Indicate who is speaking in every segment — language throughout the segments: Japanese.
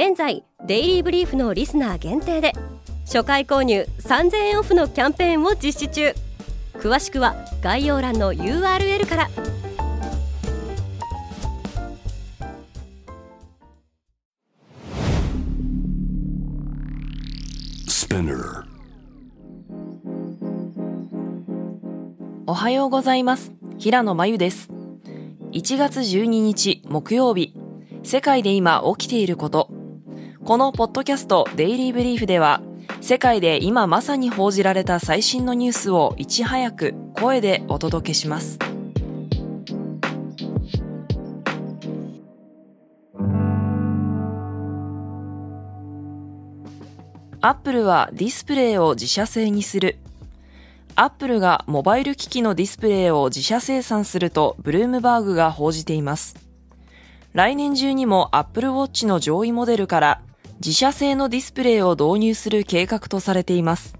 Speaker 1: 現在デイリーブリーフのリスナー限定で初回購入3000円オフのキャンペーンを実施中。詳しくは概要欄の URL から。
Speaker 2: おはようございます。平野真由です。1月12日木曜日。世界で今起きていることこのポッドキャストデイリーブリーフでは世界で今まさに報じられた最新のニュースをいち早く声でお届けします。アップルはディスプレイを自社製にする。アップルがモバイル機器のディスプレイを自社生産するとブルームバーグが報じています。来年中にも Apple Watch の上位モデルから自社製のディスプレイを導入する計画とされています。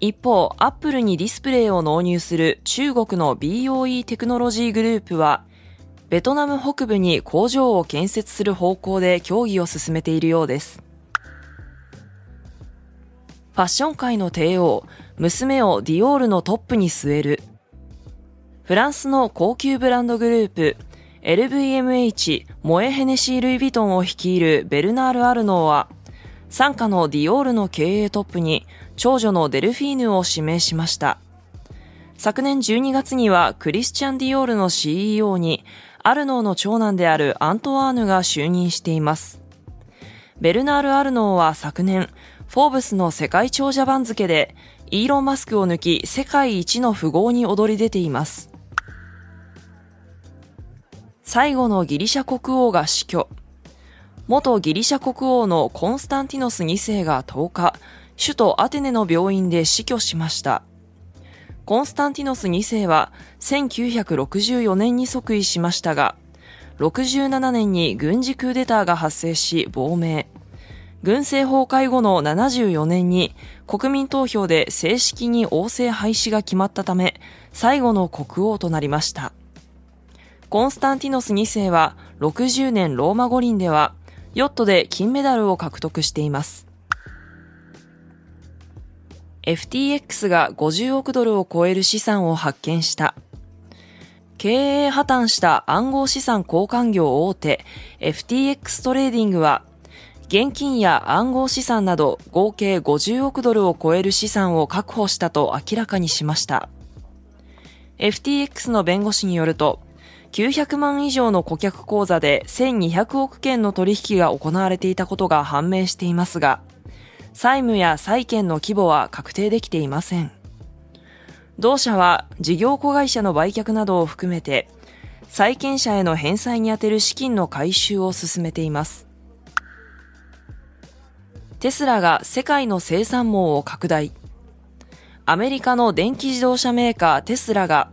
Speaker 2: 一方、Apple にディスプレイを納入する中国の BOE テクノロジーグループは、ベトナム北部に工場を建設する方向で協議を進めているようです。ファッション界の帝王、娘をディオールのトップに据える。フランスの高級ブランドグループ、LVMH モエヘネシー・ルイ・ヴィトンを率いるベルナール・アルノーは、傘下のディオールの経営トップに長女のデルフィーヌを指名しました。昨年12月にはクリスチャン・ディオールの CEO にアルノーの長男であるアントワーヌが就任しています。ベルナール・アルノーは昨年、フォーブスの世界長者番付でイーロン・マスクを抜き世界一の富豪に躍り出ています。最後のギリシャ国王が死去。元ギリシャ国王のコンスタンティノス2世が10日、首都アテネの病院で死去しました。コンスタンティノス2世は1964年に即位しましたが、67年に軍事クーデターが発生し亡命。軍政崩壊後の74年に国民投票で正式に王政廃止が決まったため、最後の国王となりました。コンスタンティノス2世は60年ローマ五輪ではヨットで金メダルを獲得しています。FTX が50億ドルを超える資産を発見した。経営破綻した暗号資産交換業大手 FTX トレーディングは現金や暗号資産など合計50億ドルを超える資産を確保したと明らかにしました。FTX の弁護士によると、900万以上の顧客口座で1200億件の取引が行われていたことが判明していますが、債務や債権の規模は確定できていません。同社は事業子会社の売却などを含めて、債権者への返済に充てる資金の回収を進めています。テスラが世界の生産網を拡大。アメリカの電気自動車メーカーテスラが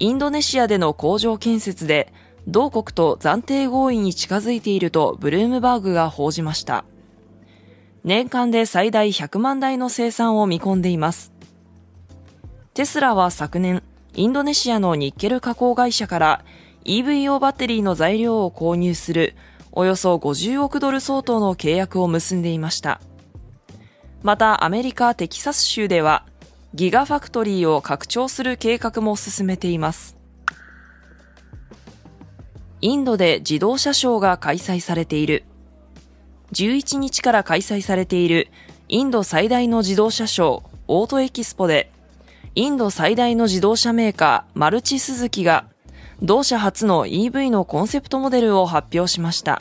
Speaker 2: インドネシアでの工場建設で同国と暫定合意に近づいているとブルームバーグが報じました。年間で最大100万台の生産を見込んでいます。テスラは昨年、インドネシアのニッケル加工会社から EVO バッテリーの材料を購入するおよそ50億ドル相当の契約を結んでいました。またアメリカ・テキサス州ではギガファクトリーを拡張する計画も進めています。インドで自動車ショーが開催されている。11日から開催されているインド最大の自動車ショー、オートエキスポで、インド最大の自動車メーカー、マルチスズキが、同社初の EV のコンセプトモデルを発表しました。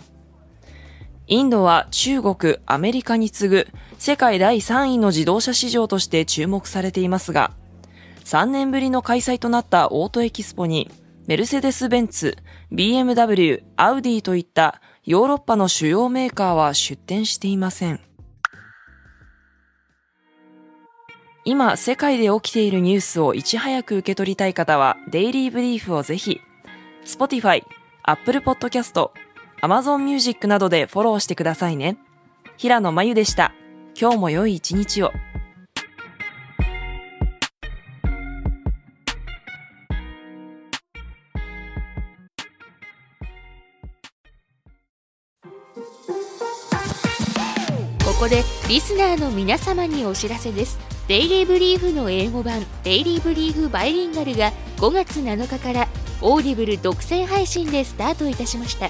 Speaker 2: インドは中国、アメリカに次ぐ世界第3位の自動車市場として注目されていますが、3年ぶりの開催となったオートエキスポに、メルセデス・ベンツ、BMW、アウディといったヨーロッパの主要メーカーは出展していません。今、世界で起きているニュースをいち早く受け取りたい方は、デイリーブリーフをぜひ、Spotify、Apple Podcast、Amazon Music などでフォローしてくださいね。平野真由でした。今日も良い一日を。
Speaker 3: ここでリスナーの皆様にお知らせですデイリーブリーフの英語版デイリーブリーフバイリンガルが5月7日からオーディブル独占配信でスタートいたしました